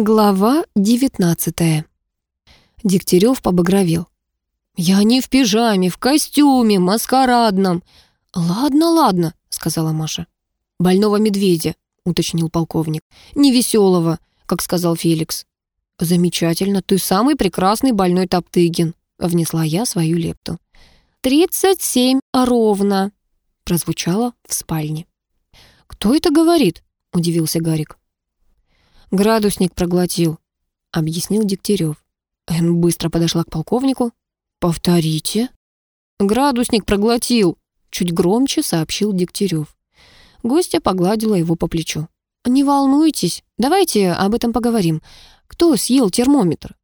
Глава девятнадцатая. Дегтярев побагровел. «Я не в пижаме, в костюме, маскарадном». «Ладно, ладно», — сказала Маша. «Больного медведя», — уточнил полковник. «Невеселого, как сказал Феликс». «Замечательно, ты самый прекрасный больной Топтыгин», — внесла я свою лепту. «Тридцать семь ровно», — прозвучало в спальне. «Кто это говорит?» — удивился Гарик. «Градусник проглотил», — объяснил Дегтярев. Эн быстро подошла к полковнику. «Повторите». «Градусник проглотил», — чуть громче сообщил Дегтярев. Гостья погладила его по плечу. «Не волнуйтесь, давайте об этом поговорим. Кто съел термометр?»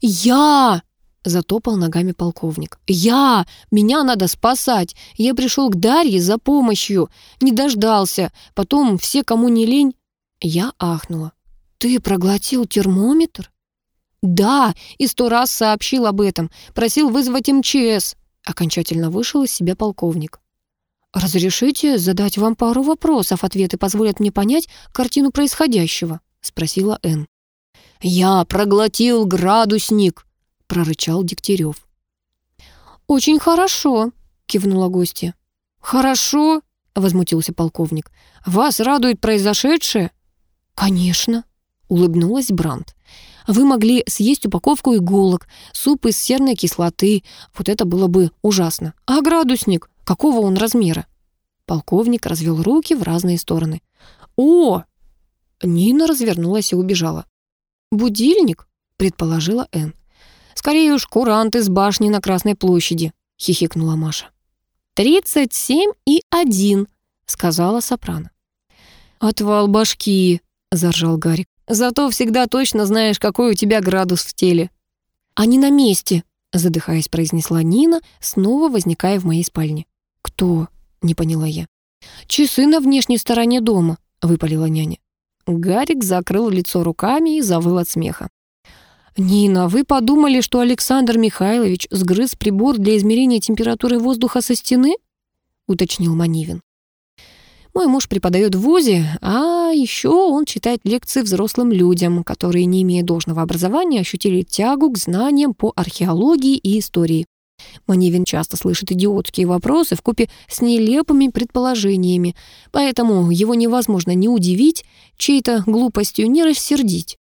«Я!» — затопал ногами полковник. «Я! Меня надо спасать! Я пришел к Дарье за помощью, не дождался. Потом все, кому не лень...» Я ахнула. «Ты проглотил термометр?» «Да, и сто раз сообщил об этом. Просил вызвать МЧС». Окончательно вышел из себя полковник. «Разрешите задать вам пару вопросов? Ответы позволят мне понять картину происходящего», — спросила Энн. «Я проглотил градусник», — прорычал Дегтярев. «Очень хорошо», — кивнула гостья. «Хорошо», — возмутился полковник. «Вас радует произошедшее?» «Конечно», улыбнулась Брандт. Вы могли съесть упаковку иголок, суп из серной кислоты. Вот это было бы ужасно. А градусник? Какого он размера? Полковник развел руки в разные стороны. О! Нина развернулась и убежала. Будильник? предположила Энн. Скорее уж курант из башни на Красной площади, хихикнула Маша. «Тридцать семь и один», — сказала Сопрано. «Отвал башки», — заржал Гарик. Зато всегда точно знаешь, какой у тебя градус в теле». «Они на месте», — задыхаясь, произнесла Нина, снова возникая в моей спальне. «Кто?» — не поняла я. «Часы на внешней стороне дома», — выпалила няня. Гарик закрыл лицо руками и завыл от смеха. «Нина, вы подумали, что Александр Михайлович сгрыз прибор для измерения температуры воздуха со стены?» — уточнил Манивин. Мой муж преподает в ВУЗе, а еще он читает лекции взрослым людям, которые, не имея должного образования, ощутили тягу к знаниям по археологии и истории. Маневин часто слышит идиотские вопросы в купе с нелепыми предположениями, поэтому его невозможно ни удивить, чьей-то глупостью не рассердить.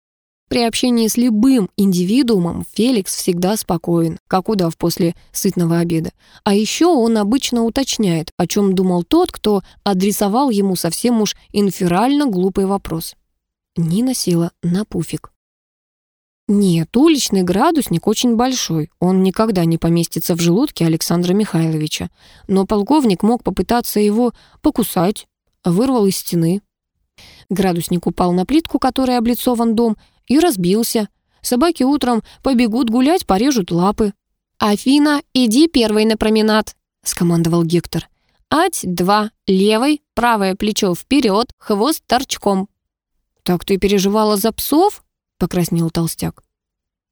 При общении с любым индивидуумом Феликс всегда спокоен, как удав после сытного обеда. А еще он обычно уточняет, о чем думал тот, кто адресовал ему совсем уж инферально глупый вопрос. Нина села на пуфик. Нет, уличный градусник очень большой, он никогда не поместится в желудке Александра Михайловича. Но полковник мог попытаться его покусать, вырвал из стены. Градусник упал на плитку, которой облицован дом, и разбился. Собаки утром побегут гулять, порежут лапы. «Афина, иди первой на променад», — скомандовал Гектор. «Ать, два, левой, правое плечо вперед, хвост торчком». «Так ты переживала за псов?» — покраснел толстяк.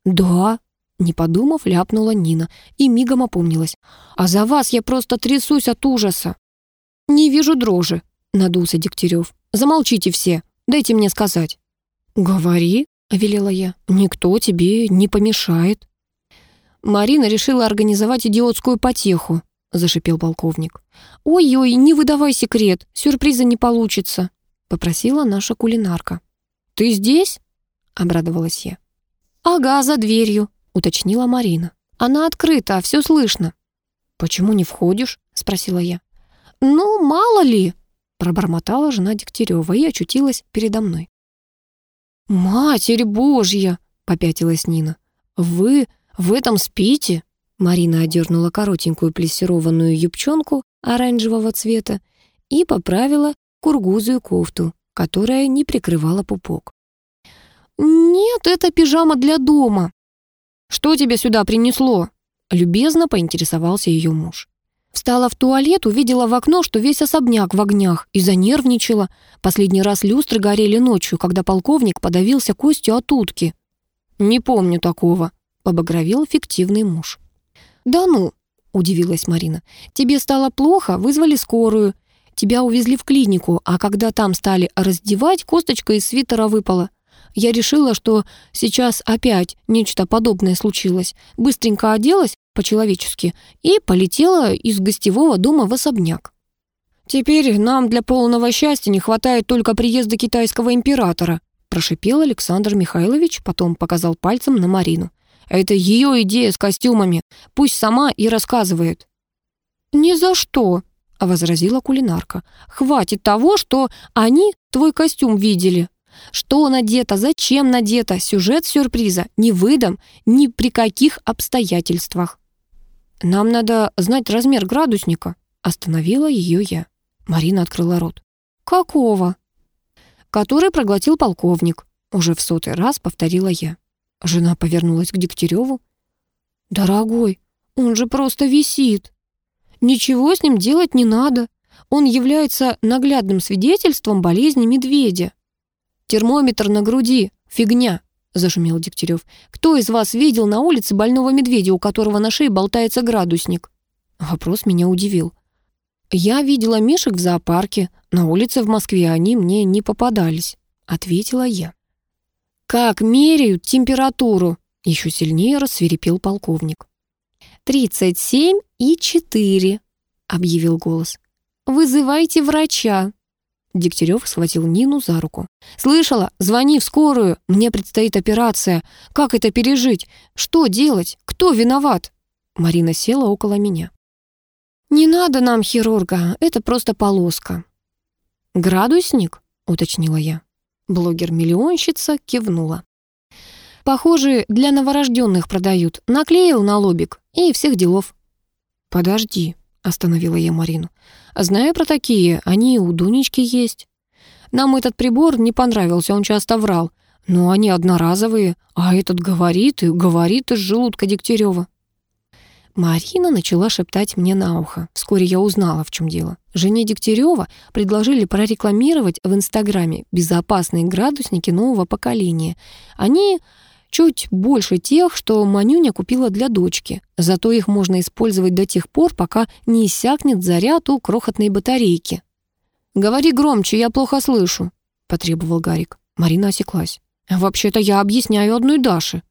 «Да», — не подумав, ляпнула Нина и мигом опомнилась. «А за вас я просто трясусь от ужаса». «Не вижу дрожи», — надулся Дегтярев. «Замолчите все, дайте мне сказать». «Говори», — велела я. «Никто тебе не помешает». Марина решила организовать идиотскую потеху, зашипел полковник. «Ой-ой, не выдавай секрет, сюрприза не получится», попросила наша кулинарка. «Ты здесь?» — обрадовалась я. «Ага, за дверью», — уточнила Марина. «Она открыта, все слышно». «Почему не входишь?» — спросила я. «Ну, мало ли», — пробормотала жена Дегтярева и очутилась передо мной. «Матерь Божья!» — попятилась Нина. «Вы в этом спите?» Марина одернула коротенькую плессированную юбчонку оранжевого цвета и поправила кургузую кофту, которая не прикрывала пупок. «Нет, это пижама для дома». «Что тебя сюда принесло?» Любезно поинтересовался ее муж. Встала в туалет, увидела в окно, что весь особняк в огнях, и занервничала. Последний раз люстры горели ночью, когда полковник подавился костью от утки. «Не помню такого», — побагровел фиктивный муж. «Да ну», — удивилась Марина, — «тебе стало плохо, вызвали скорую. Тебя увезли в клинику, а когда там стали раздевать, косточка из свитера выпала. Я решила, что сейчас опять нечто подобное случилось. Быстренько оделась по-человечески и полетела из гостевого дома в особняк. «Теперь нам для полного счастья не хватает только приезда китайского императора», прошипел Александр Михайлович, потом показал пальцем на Марину. «Это ее идея с костюмами. Пусть сама и рассказывает». «Ни за что», — возразила кулинарка. «Хватит того, что они твой костюм видели. Что надето, зачем надето, сюжет сюрприза не выдам ни при каких обстоятельствах». «Нам надо знать размер градусника», — остановила ее я. Марина открыла рот. «Какого?» «Который проглотил полковник», — уже в сотый раз повторила я. Жена повернулась к Дегтяреву. «Дорогой, он же просто висит. Ничего с ним делать не надо. Он является наглядным свидетельством болезни медведя». «Термометр на груди. Фигня», — зашумел Дегтярев. «Кто из вас видел на улице больного медведя, у которого на шее болтается градусник?» Вопрос меня удивил. «Я видела мишек в зоопарке. На улице в Москве они мне не попадались», — ответила я. «Как меряют температуру?» — еще сильнее рассверепел полковник. «Тридцать семь и четыре», — объявил голос. «Вызывайте врача». Дегтярев схватил Нину за руку. «Слышала? Звони в скорую. Мне предстоит операция. Как это пережить? Что делать? Кто виноват?» Марина села около меня. «Не надо нам хирурга, это просто полоска». «Градусник?» — уточнила я. Блогер-миллионщица кивнула. «Похоже, для новорожденных продают. Наклеил на лобик и всех делов». «Подожди», — остановила я Марину. «Знаю про такие, они у Дунечки есть. Нам этот прибор не понравился, он часто врал. Но они одноразовые, а этот говорит и говорит из желудка Дегтярева. Марина начала шептать мне на ухо. Вскоре я узнала, в чем дело. Жене Дегтярева предложили прорекламировать в Инстаграме безопасные градусники нового поколения. Они чуть больше тех, что Манюня купила для дочки. Зато их можно использовать до тех пор, пока не иссякнет заряд у крохотной батарейки. «Говори громче, я плохо слышу», — потребовал Гарик. Марина осеклась. «Вообще-то я объясняю одной Даше».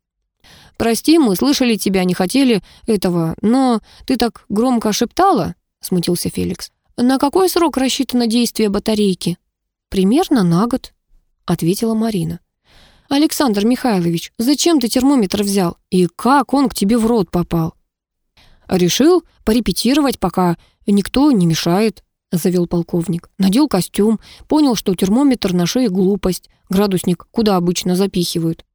«Прости, мы слышали тебя, не хотели этого, но ты так громко шептала», — смутился Феликс. «На какой срок рассчитано действие батарейки?» «Примерно на год», — ответила Марина. «Александр Михайлович, зачем ты термометр взял? И как он к тебе в рот попал?» «Решил порепетировать, пока никто не мешает», — завел полковник. Надел костюм, понял, что термометр на шее глупость, градусник куда обычно запихивают.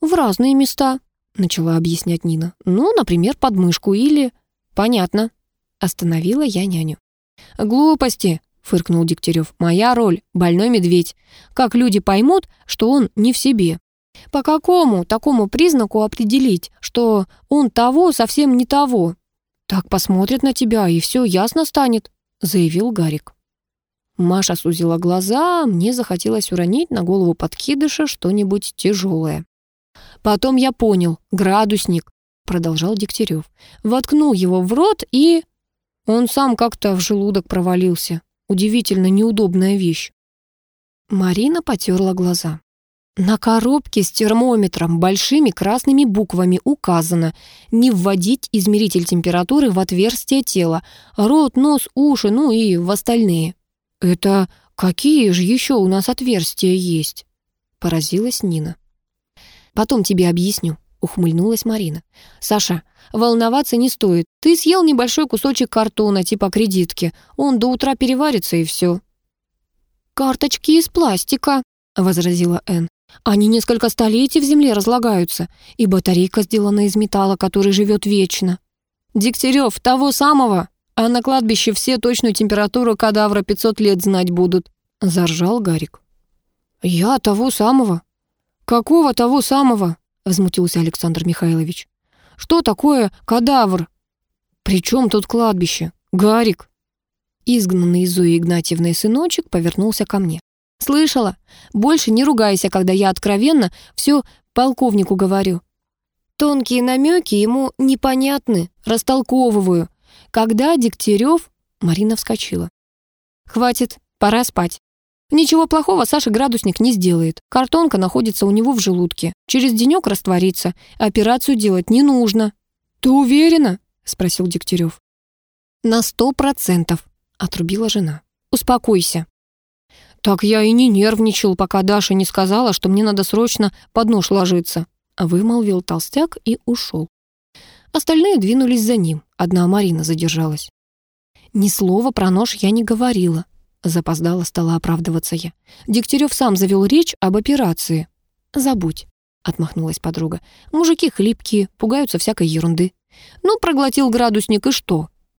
«В разные места», — начала объяснять Нина. «Ну, например, под мышку или...» «Понятно», — остановила я няню. «Глупости», — фыркнул Дегтярев. «Моя роль — больной медведь. Как люди поймут, что он не в себе? По какому такому признаку определить, что он того совсем не того? Так посмотрят на тебя, и все ясно станет», — заявил Гарик. Маша сузила глаза, мне захотелось уронить на голову подкидыша что-нибудь тяжелое. Потом я понял, градусник, продолжал Дегтярев. Воткнул его в рот и... Он сам как-то в желудок провалился. Удивительно неудобная вещь. Марина потерла глаза. На коробке с термометром большими красными буквами указано не вводить измеритель температуры в отверстие тела, рот, нос, уши, ну и в остальные. Это какие же еще у нас отверстия есть? Поразилась Нина. Потом тебе объясню», — ухмыльнулась Марина. «Саша, волноваться не стоит. Ты съел небольшой кусочек картона типа кредитки. Он до утра переварится и все». «Карточки из пластика», — возразила Энн. «Они несколько столетий в земле разлагаются, и батарейка сделана из металла, который живет вечно». «Дегтярев, того самого, а на кладбище все точную температуру кадавра 500 лет знать будут», — заржал Гарик. «Я того самого», «Какого того самого?» — возмутился Александр Михайлович. «Что такое кадавр?» «При чем тут кладбище? Гарик?» Изгнанный из Зои Игнатьевной сыночек повернулся ко мне. «Слышала? Больше не ругайся, когда я откровенно все полковнику говорю. Тонкие намеки ему непонятны, растолковываю. Когда Дегтярев...» Марина вскочила. «Хватит, пора спать». Ничего плохого Саша градусник не сделает. Картонка находится у него в желудке. Через денек растворится. Операцию делать не нужно. Ты уверена? Спросил Дегтярев. На сто процентов, отрубила жена. Успокойся. Так я и не нервничал, пока Даша не сказала, что мне надо срочно под нож ложиться. Вымолвил толстяк и ушел. Остальные двинулись за ним. Одна Марина задержалась. Ни слова про нож я не говорила. Запоздала стала оправдываться я. Дегтярев сам завел речь об операции. «Забудь», — отмахнулась подруга. «Мужики хлипкие, пугаются всякой ерунды. Ну, проглотил градусник и что?